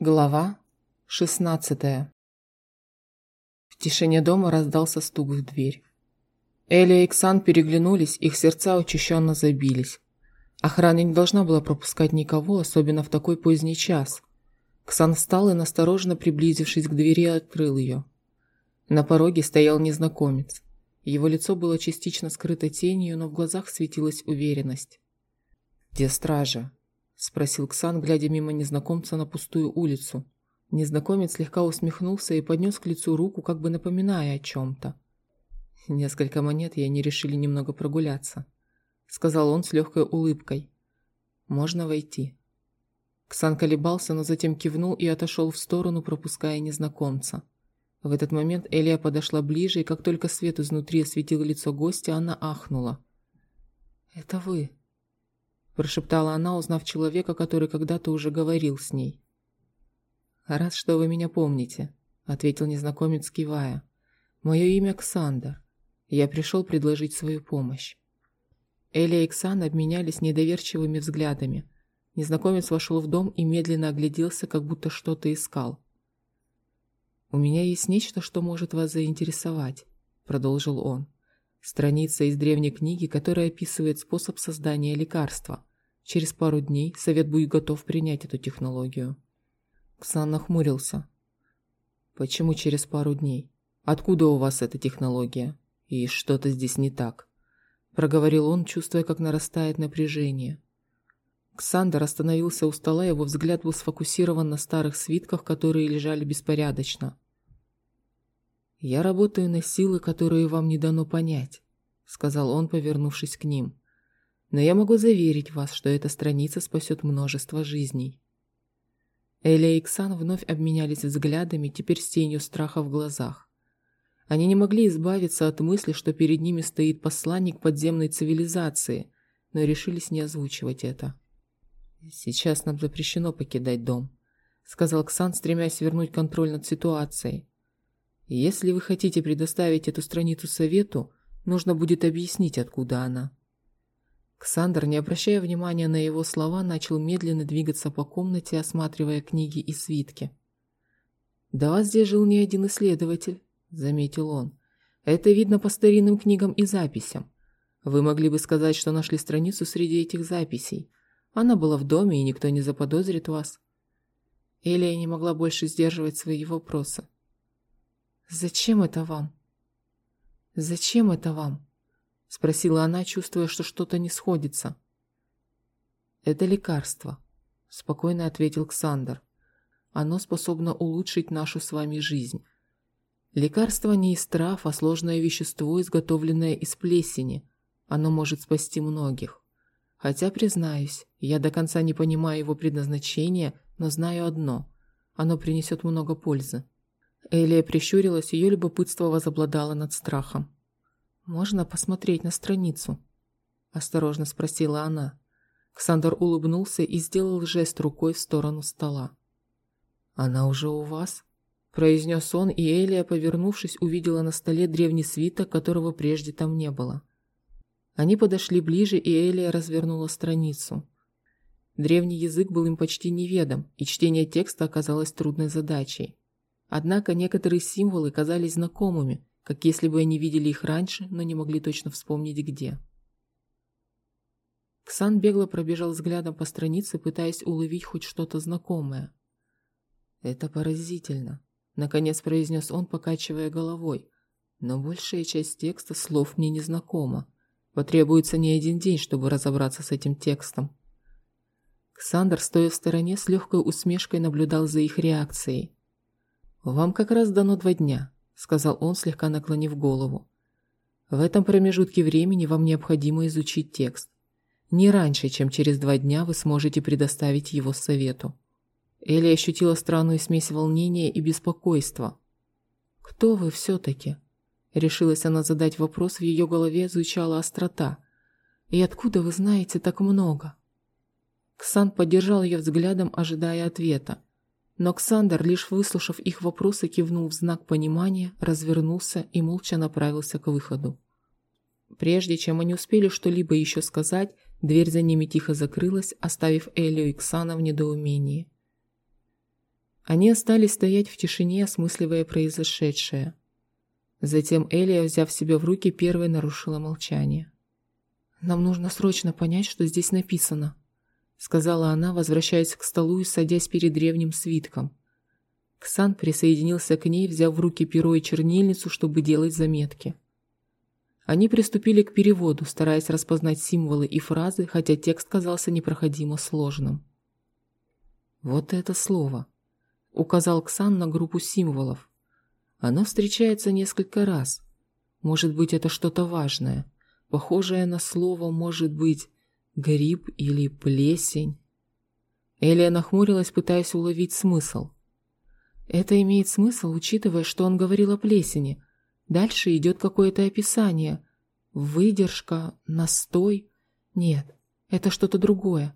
Глава 16 В тишине дома раздался стук в дверь. Эля и Ксан переглянулись, их сердца учащенно забились. Охрана не должна была пропускать никого, особенно в такой поздний час. Ксан встал и, настороженно приблизившись к двери, открыл ее. На пороге стоял незнакомец. Его лицо было частично скрыто тенью, но в глазах светилась уверенность. «Где стража?» – спросил Ксан, глядя мимо незнакомца на пустую улицу. Незнакомец слегка усмехнулся и поднес к лицу руку, как бы напоминая о чем-то. «Несколько монет, и они решили немного прогуляться», – сказал он с легкой улыбкой. «Можно войти». Ксан колебался, но затем кивнул и отошел в сторону, пропуская незнакомца. В этот момент Элия подошла ближе, и как только свет изнутри осветил лицо гостя, она ахнула. «Это вы», прошептала она, узнав человека, который когда-то уже говорил с ней. «Рад, что вы меня помните», — ответил незнакомец, кивая. «Мое имя Ксандр. Я пришел предложить свою помощь». Эля и Ксан обменялись недоверчивыми взглядами. Незнакомец вошел в дом и медленно огляделся, как будто что-то искал. «У меня есть нечто, что может вас заинтересовать», — продолжил он. «Страница из древней книги, которая описывает способ создания лекарства. Через пару дней совет будет готов принять эту технологию. Ксан нахмурился. Почему через пару дней? Откуда у вас эта технология? И что-то здесь не так. Проговорил он, чувствуя, как нарастает напряжение. Ксандер остановился у стола, его взгляд был сфокусирован на старых свитках, которые лежали беспорядочно. «Я работаю на силы, которые вам не дано понять», — сказал он, повернувшись к ним но я могу заверить вас, что эта страница спасет множество жизней». Эля и Иксан вновь обменялись взглядами, теперь с тенью страха в глазах. Они не могли избавиться от мысли, что перед ними стоит посланник подземной цивилизации, но решились не озвучивать это. «Сейчас нам запрещено покидать дом», — сказал Ксан, стремясь вернуть контроль над ситуацией. «Если вы хотите предоставить эту страницу совету, нужно будет объяснить, откуда она». Ксандр, не обращая внимания на его слова, начал медленно двигаться по комнате, осматривая книги и свитки. «Да вас здесь жил не один исследователь», — заметил он. «Это видно по старинным книгам и записям. Вы могли бы сказать, что нашли страницу среди этих записей. Она была в доме, и никто не заподозрит вас». Элия не могла больше сдерживать свои вопросы. «Зачем это вам? Зачем это вам?» – спросила она, чувствуя, что что-то не сходится. «Это лекарство», – спокойно ответил Ксандр. «Оно способно улучшить нашу с вами жизнь. Лекарство не из трав, а сложное вещество, изготовленное из плесени. Оно может спасти многих. Хотя, признаюсь, я до конца не понимаю его предназначения, но знаю одно – оно принесет много пользы». Элия прищурилась, ее любопытство возобладало над страхом. «Можно посмотреть на страницу?» – осторожно спросила она. Ксандр улыбнулся и сделал жест рукой в сторону стола. «Она уже у вас?» – произнес он, и Элия, повернувшись, увидела на столе древний свиток, которого прежде там не было. Они подошли ближе, и Элия развернула страницу. Древний язык был им почти неведом, и чтение текста оказалось трудной задачей. Однако некоторые символы казались знакомыми, как если бы они видели их раньше, но не могли точно вспомнить где. Ксан бегло пробежал взглядом по странице, пытаясь уловить хоть что-то знакомое. «Это поразительно», — наконец произнес он, покачивая головой. «Но большая часть текста слов мне не знакома. Потребуется не один день, чтобы разобраться с этим текстом». Ксандр, стоя в стороне, с легкой усмешкой наблюдал за их реакцией. «Вам как раз дано два дня сказал он, слегка наклонив голову. В этом промежутке времени вам необходимо изучить текст. Не раньше, чем через два дня вы сможете предоставить его совету. Элли ощутила странную смесь волнения и беспокойства. «Кто вы все-таки?» Решилась она задать вопрос, в ее голове звучала острота. «И откуда вы знаете так много?» Ксан поддержал ее взглядом, ожидая ответа. Но Ксандр, лишь выслушав их вопросы, кивнул в знак понимания, развернулся и молча направился к выходу. Прежде чем они успели что-либо еще сказать, дверь за ними тихо закрылась, оставив Элию и Ксана в недоумении. Они остались стоять в тишине, осмысливая произошедшее. Затем Элия, взяв себя в руки, первой нарушила молчание. «Нам нужно срочно понять, что здесь написано», сказала она, возвращаясь к столу и садясь перед древним свитком. Ксан присоединился к ней, взяв в руки перо и чернильницу, чтобы делать заметки. Они приступили к переводу, стараясь распознать символы и фразы, хотя текст казался непроходимо сложным. «Вот это слово!» — указал Ксан на группу символов. «Оно встречается несколько раз. Может быть, это что-то важное. Похожее на слово, может быть, гриб или плесень». Элия нахмурилась, пытаясь уловить смысл. Это имеет смысл, учитывая, что он говорил о плесени. Дальше идет какое-то описание. Выдержка, настой. Нет, это что-то другое.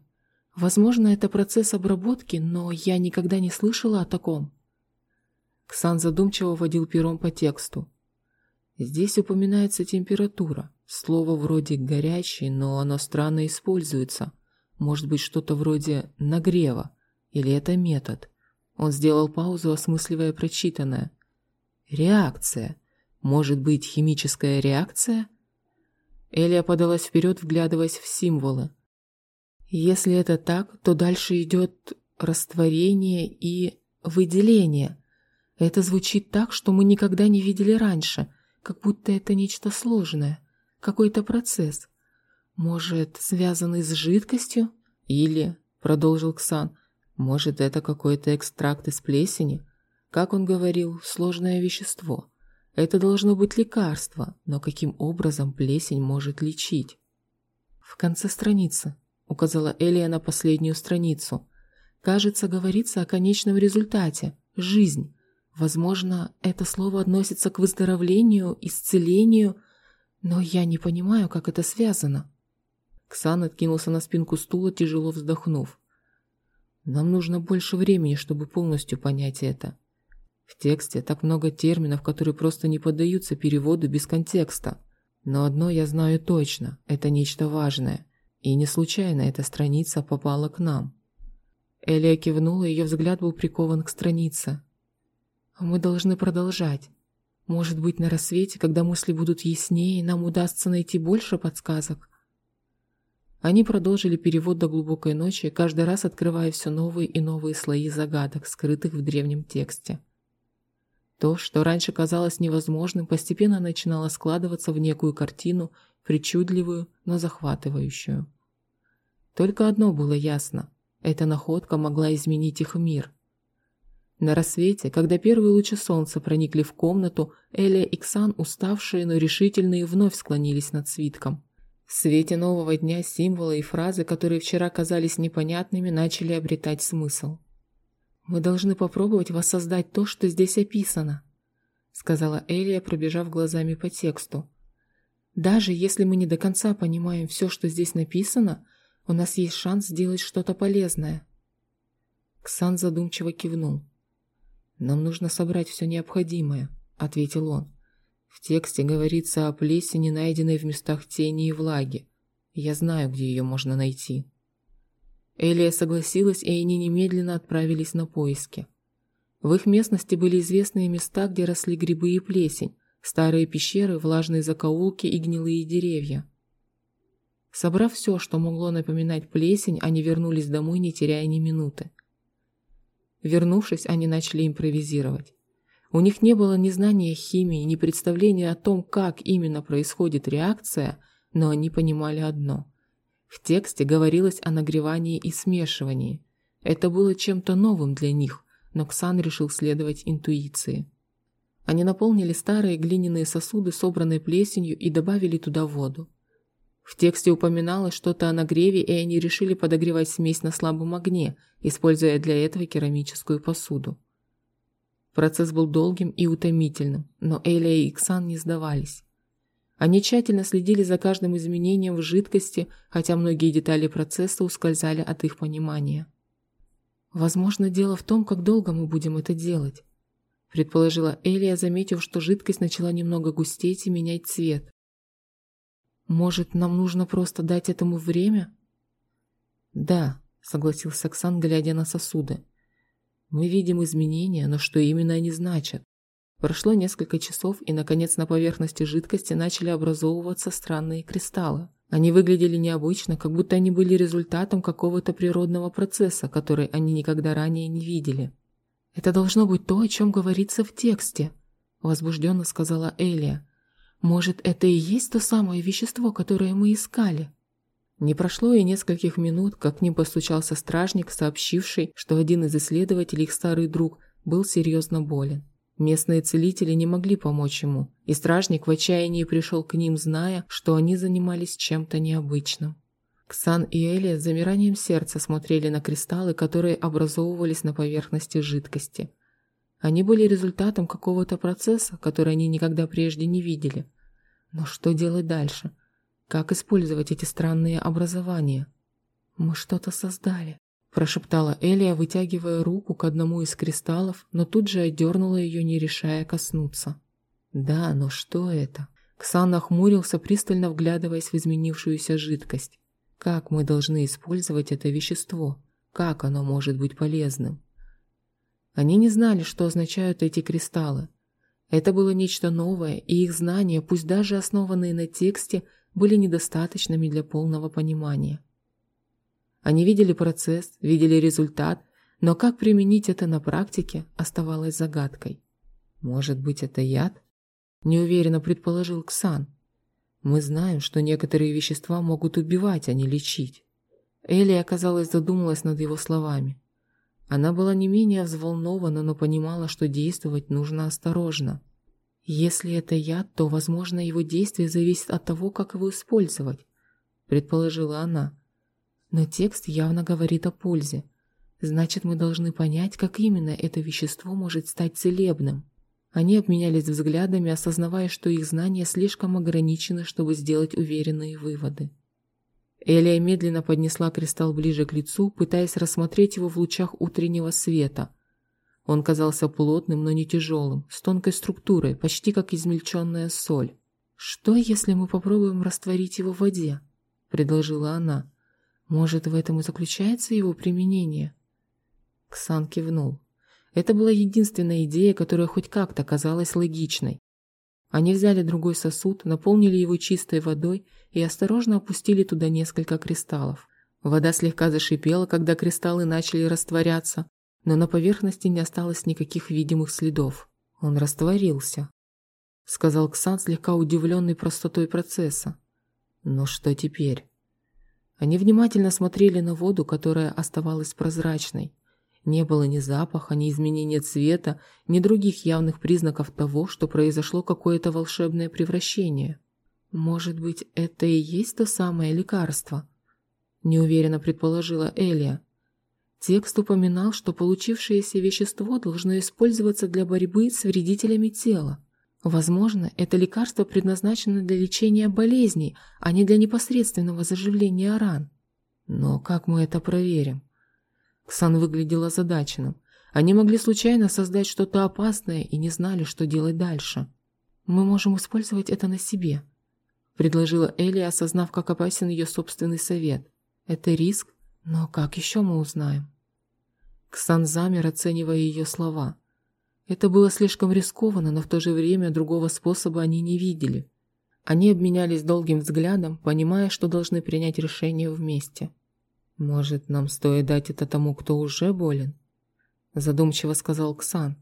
Возможно, это процесс обработки, но я никогда не слышала о таком. Ксан задумчиво водил пером по тексту. Здесь упоминается температура. Слово вроде «горячий», но оно странно используется. Может быть, что-то вроде «нагрева». Или это метод. Он сделал паузу, осмысливая прочитанное. «Реакция. Может быть, химическая реакция?» Элия подалась вперед, вглядываясь в символы. «Если это так, то дальше идет растворение и выделение. Это звучит так, что мы никогда не видели раньше, как будто это нечто сложное, какой-то процесс. Может, связанный с жидкостью? Или, — продолжил Ксан, может, это какой-то экстракт из плесени? Как он говорил, сложное вещество. Это должно быть лекарство, но каким образом плесень может лечить? В конце страницы, указала Элия на последнюю страницу. Кажется, говорится о конечном результате – жизнь. Возможно, это слово относится к выздоровлению, исцелению, но я не понимаю, как это связано. Ксан откинулся на спинку стула, тяжело вздохнув. Нам нужно больше времени, чтобы полностью понять это. В тексте так много терминов, которые просто не поддаются переводу без контекста. Но одно я знаю точно – это нечто важное. И не случайно эта страница попала к нам. Элия кивнула, ее взгляд был прикован к странице. «Мы должны продолжать. Может быть, на рассвете, когда мысли будут яснее, нам удастся найти больше подсказок?» Они продолжили перевод до глубокой ночи, каждый раз открывая все новые и новые слои загадок, скрытых в древнем тексте. То, что раньше казалось невозможным, постепенно начинало складываться в некую картину, причудливую, но захватывающую. Только одно было ясно – эта находка могла изменить их мир. На рассвете, когда первые лучи солнца проникли в комнату, Эля и Ксан, уставшие, но решительные, вновь склонились над свитком – в свете нового дня символы и фразы, которые вчера казались непонятными, начали обретать смысл. «Мы должны попробовать воссоздать то, что здесь описано», сказала Элия, пробежав глазами по тексту. «Даже если мы не до конца понимаем все, что здесь написано, у нас есть шанс сделать что-то полезное». Ксан задумчиво кивнул. «Нам нужно собрать все необходимое», — ответил он. В тексте говорится о плесени, найденной в местах тени и влаги. Я знаю, где ее можно найти. Элия согласилась, и они немедленно отправились на поиски. В их местности были известные места, где росли грибы и плесень, старые пещеры, влажные закоулки и гнилые деревья. Собрав все, что могло напоминать плесень, они вернулись домой, не теряя ни минуты. Вернувшись, они начали импровизировать. У них не было ни знания химии, ни представления о том, как именно происходит реакция, но они понимали одно. В тексте говорилось о нагревании и смешивании. Это было чем-то новым для них, но Ксан решил следовать интуиции. Они наполнили старые глиняные сосуды, собранные плесенью, и добавили туда воду. В тексте упоминалось что-то о нагреве, и они решили подогревать смесь на слабом огне, используя для этого керамическую посуду. Процесс был долгим и утомительным, но Элия и Иксан не сдавались. Они тщательно следили за каждым изменением в жидкости, хотя многие детали процесса ускользали от их понимания. «Возможно, дело в том, как долго мы будем это делать», предположила Элия, заметив, что жидкость начала немного густеть и менять цвет. «Может, нам нужно просто дать этому время?» «Да», — согласился Оксан, глядя на сосуды. Мы видим изменения, но что именно они значат? Прошло несколько часов, и, наконец, на поверхности жидкости начали образовываться странные кристаллы. Они выглядели необычно, как будто они были результатом какого-то природного процесса, который они никогда ранее не видели. «Это должно быть то, о чем говорится в тексте», – возбужденно сказала Элия. «Может, это и есть то самое вещество, которое мы искали?» Не прошло и нескольких минут, как к ним постучался стражник, сообщивший, что один из исследователей, их старый друг, был серьезно болен. Местные целители не могли помочь ему, и стражник в отчаянии пришел к ним, зная, что они занимались чем-то необычным. Ксан и Элия с замиранием сердца смотрели на кристаллы, которые образовывались на поверхности жидкости. Они были результатом какого-то процесса, который они никогда прежде не видели. Но что делать дальше? Как использовать эти странные образования? Мы что-то создали прошептала Элия, вытягивая руку к одному из кристаллов, но тут же отдернула ее, не решая коснуться. «Да, но что это?» Ксан нахмурился, пристально вглядываясь в изменившуюся жидкость. «Как мы должны использовать это вещество? Как оно может быть полезным?» Они не знали, что означают эти кристаллы. Это было нечто новое, и их знания, пусть даже основанные на тексте, были недостаточными для полного понимания. Они видели процесс, видели результат, но как применить это на практике оставалось загадкой. Может быть, это яд? Неуверенно предположил Ксан. Мы знаем, что некоторые вещества могут убивать, а не лечить. Элли, оказалось, задумалась над его словами. Она была не менее взволнована, но понимала, что действовать нужно осторожно. Если это яд, то, возможно, его действие зависит от того, как его использовать, предположила она. Но текст явно говорит о пользе. Значит, мы должны понять, как именно это вещество может стать целебным. Они обменялись взглядами, осознавая, что их знания слишком ограничены, чтобы сделать уверенные выводы. Элия медленно поднесла кристалл ближе к лицу, пытаясь рассмотреть его в лучах утреннего света. Он казался плотным, но не тяжелым, с тонкой структурой, почти как измельченная соль. «Что, если мы попробуем растворить его в воде?» – предложила она. Может, в этом и заключается его применение? Ксан кивнул. Это была единственная идея, которая хоть как-то казалась логичной. Они взяли другой сосуд, наполнили его чистой водой и осторожно опустили туда несколько кристаллов. Вода слегка зашипела, когда кристаллы начали растворяться, но на поверхности не осталось никаких видимых следов. Он растворился, сказал Ксан, слегка удивленный простотой процесса. Но что теперь? Они внимательно смотрели на воду, которая оставалась прозрачной. Не было ни запаха, ни изменения цвета, ни других явных признаков того, что произошло какое-то волшебное превращение. «Может быть, это и есть то самое лекарство?» – неуверенно предположила Элия. Текст упоминал, что получившееся вещество должно использоваться для борьбы с вредителями тела. Возможно, это лекарство предназначено для лечения болезней, а не для непосредственного заживления ран. Но как мы это проверим? Ксан выглядел озадаченным. Они могли случайно создать что-то опасное и не знали, что делать дальше. «Мы можем использовать это на себе», – предложила Элли, осознав, как опасен ее собственный совет. «Это риск, но как еще мы узнаем?» Ксан замер, оценивая ее слова – это было слишком рискованно, но в то же время другого способа они не видели. Они обменялись долгим взглядом, понимая, что должны принять решение вместе. «Может, нам стоит дать это тому, кто уже болен?» Задумчиво сказал Ксан.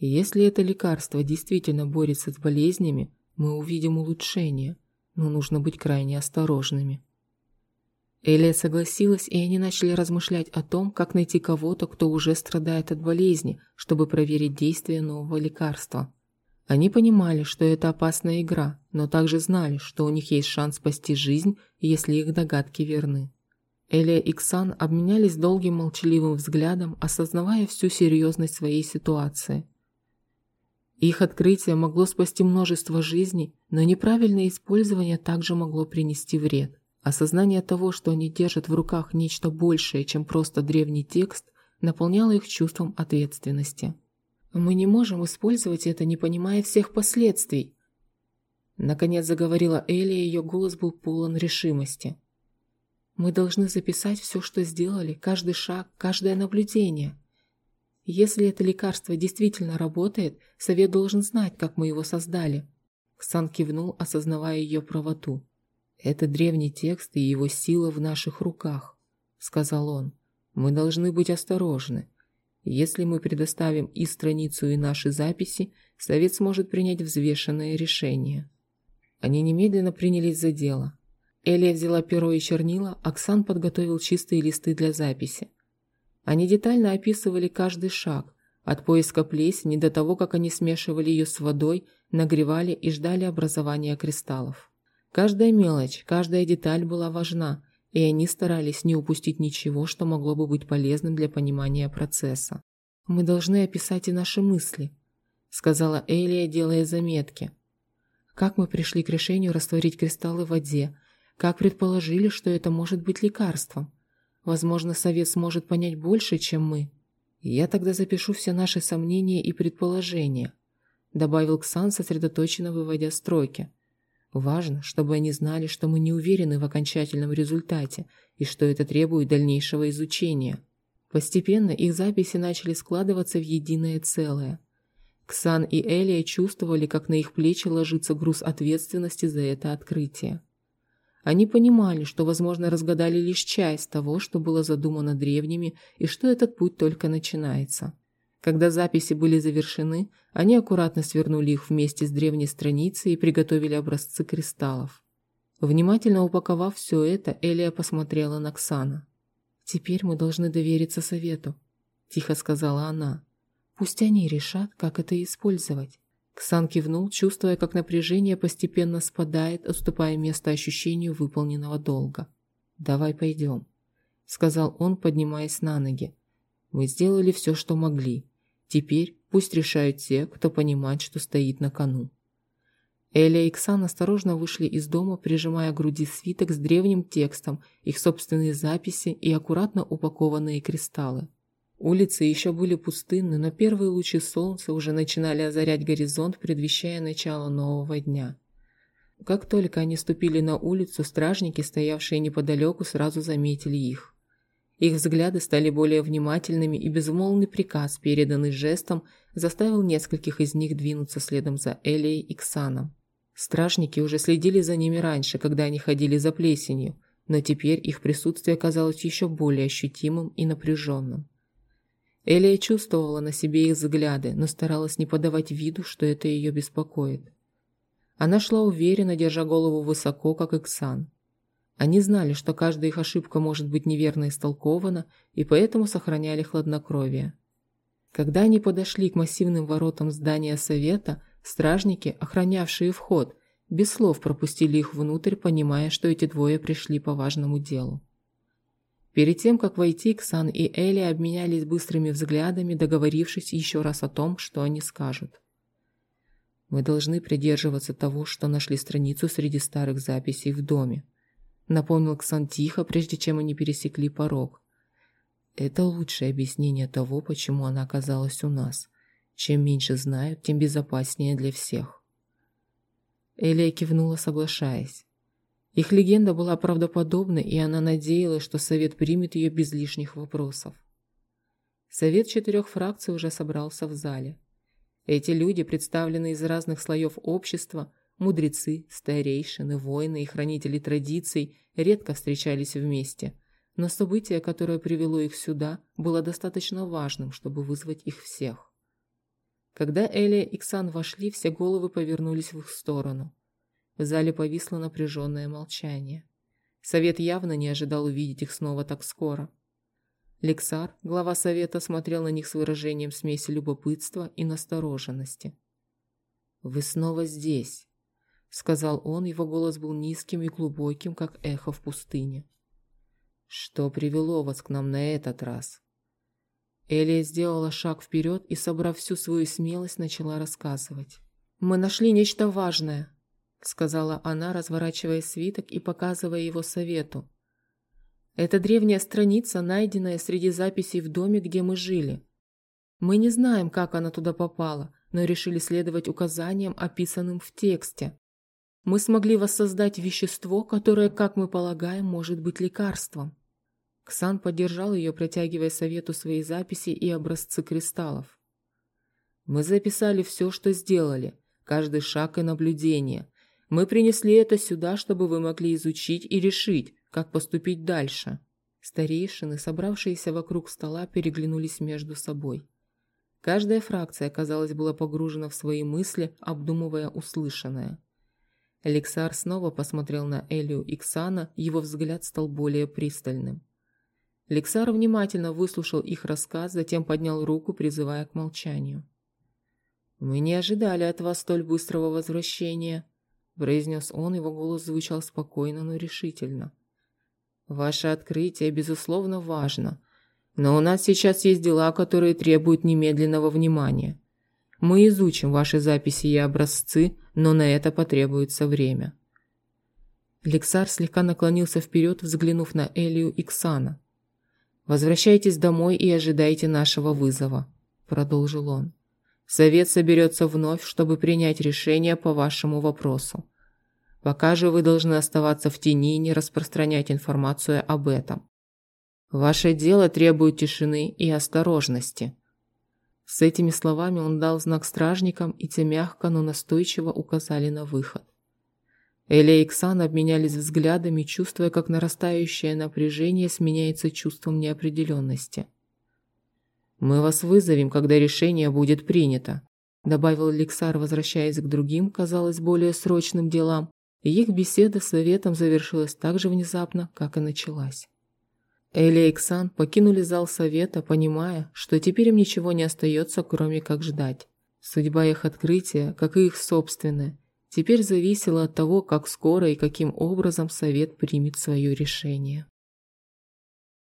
«Если это лекарство действительно борется с болезнями, мы увидим улучшение, но нужно быть крайне осторожными». Элия согласилась, и они начали размышлять о том, как найти кого-то, кто уже страдает от болезни, чтобы проверить действие нового лекарства. Они понимали, что это опасная игра, но также знали, что у них есть шанс спасти жизнь, если их догадки верны. Элия и Ксан обменялись долгим молчаливым взглядом, осознавая всю серьезность своей ситуации. Их открытие могло спасти множество жизней, но неправильное использование также могло принести вред. Осознание того, что они держат в руках нечто большее, чем просто древний текст, наполняло их чувством ответственности. «Мы не можем использовать это, не понимая всех последствий», Наконец заговорила Элли, ее голос был полон решимости. «Мы должны записать все, что сделали, каждый шаг, каждое наблюдение. Если это лекарство действительно работает, совет должен знать, как мы его создали. Ксан кивнул, осознавая ее правоту. «Это древний текст и его сила в наших руках», — сказал он. «Мы должны быть осторожны. Если мы предоставим и страницу, и наши записи, совет сможет принять взвешенное решение». Они немедленно принялись за дело. Элия взяла перо и чернила, Оксан подготовил чистые листы для записи. Они детально описывали каждый шаг, от поиска плесени до того, как они смешивали ее с водой, нагревали и ждали образования кристаллов. Каждая мелочь, каждая деталь была важна, и они старались не упустить ничего, что могло бы быть полезным для понимания процесса. «Мы должны описать и наши мысли», — сказала Элия, делая заметки. «Как мы пришли к решению растворить кристаллы в воде? Как предположили, что это может быть лекарством? Возможно, совет сможет понять больше, чем мы. Я тогда запишу все наши сомнения и предположения», добавил Ксан, сосредоточенно выводя строки. Важно, чтобы они знали, что мы не уверены в окончательном результате и что это требует дальнейшего изучения. Постепенно их записи начали складываться в единое целое. Ксан и Элия чувствовали, как на их плечи ложится груз ответственности за это открытие. Они понимали, что, возможно, разгадали лишь часть того, что было задумано древними, и что этот путь только начинается. Когда записи были завершены, они аккуратно свернули их вместе с древней страницей и приготовили образцы кристаллов. Внимательно упаковав все это, Элия посмотрела на Ксана. «Теперь мы должны довериться совету», – тихо сказала она. «Пусть они решат, как это использовать». Ксан кивнул, чувствуя, как напряжение постепенно спадает, уступая место ощущению выполненного долга. «Давай пойдем», — сказал он, поднимаясь на ноги. «Мы сделали все, что могли. Теперь пусть решают те, кто понимает, что стоит на кону». Эля и Ксан осторожно вышли из дома, прижимая к груди свиток с древним текстом, их собственные записи и аккуратно упакованные кристаллы. Улицы еще были пустынны, но первые лучи солнца уже начинали озарять горизонт, предвещая начало нового дня. Как только они ступили на улицу, стражники, стоявшие неподалеку, сразу заметили их. Их взгляды стали более внимательными, и безмолвный приказ, переданный жестом, заставил нескольких из них двинуться следом за Элией и Ксаном. Стражники уже следили за ними раньше, когда они ходили за плесенью, но теперь их присутствие казалось еще более ощутимым и напряженным. Элия чувствовала на себе их взгляды, но старалась не подавать виду, что это ее беспокоит. Она шла уверенно, держа голову высоко, как Иксан. Они знали, что каждая их ошибка может быть неверно истолкована, и поэтому сохраняли хладнокровие. Когда они подошли к массивным воротам здания совета, стражники, охранявшие вход, без слов пропустили их внутрь, понимая, что эти двое пришли по важному делу. Перед тем, как войти, Ксан и Элли обменялись быстрыми взглядами, договорившись еще раз о том, что они скажут. «Мы должны придерживаться того, что нашли страницу среди старых записей в доме», напомнил Ксан тихо, прежде чем они пересекли порог. «Это лучшее объяснение того, почему она оказалась у нас. Чем меньше знают, тем безопаснее для всех». Элия кивнула, соглашаясь. Их легенда была правдоподобной, и она надеялась, что Совет примет ее без лишних вопросов. Совет четырех фракций уже собрался в зале. Эти люди, представленные из разных слоев общества, мудрецы, старейшины, воины и хранители традиций, редко встречались вместе, но событие, которое привело их сюда, было достаточно важным, чтобы вызвать их всех. Когда Элия и Ксан вошли, все головы повернулись в их сторону – в зале повисло напряженное молчание. Совет явно не ожидал увидеть их снова так скоро. Лексар, глава совета, смотрел на них с выражением смеси любопытства и настороженности. «Вы снова здесь», — сказал он, его голос был низким и глубоким, как эхо в пустыне. «Что привело вас к нам на этот раз?» Элия сделала шаг вперед и, собрав всю свою смелость, начала рассказывать. «Мы нашли нечто важное», сказала она, разворачивая свиток и показывая его совету. Это древняя страница, найденная среди записей в доме, где мы жили. Мы не знаем, как она туда попала, но решили следовать указаниям, описанным в тексте. Мы смогли воссоздать вещество, которое, как мы полагаем, может быть лекарством. Ксан поддержал ее, протягивая совету свои записи и образцы кристаллов. «Мы записали все, что сделали, каждый шаг и наблюдение. Мы принесли это сюда, чтобы вы могли изучить и решить, как поступить дальше». Старейшины, собравшиеся вокруг стола, переглянулись между собой. Каждая фракция, казалось, была погружена в свои мысли, обдумывая услышанное. Алексар снова посмотрел на Элию и Ксана, его взгляд стал более пристальным. Лексар внимательно выслушал их рассказ, затем поднял руку, призывая к молчанию. «Мы не ожидали от вас столь быстрого возвращения», – произнес он, его голос звучал спокойно, но решительно. Ваше открытие, безусловно, важно. Но у нас сейчас есть дела, которые требуют немедленного внимания. Мы изучим ваши записи и образцы, но на это потребуется время». Лексар слегка наклонился вперед, взглянув на Элию и Ксана. «Возвращайтесь домой и ожидайте нашего вызова», – продолжил он. «Совет соберется вновь, чтобы принять решение по вашему вопросу. Пока же вы должны оставаться в тени и не распространять информацию об этом. Ваше дело требует тишины и осторожности». С этими словами он дал знак стражникам, и те мягко, но настойчиво указали на выход. Эля и Ксан обменялись взглядами, чувствуя, как нарастающее напряжение сменяется чувством неопределенности. «Мы вас вызовем, когда решение будет принято», добавил Лексар, возвращаясь к другим, казалось, более срочным делам, их беседа с советом завершилась так же внезапно, как и началась. Эли и Ксан покинули зал совета, понимая, что теперь им ничего не остается, кроме как ждать. Судьба их открытия, как и их собственная, теперь зависела от того, как скоро и каким образом совет примет свое решение.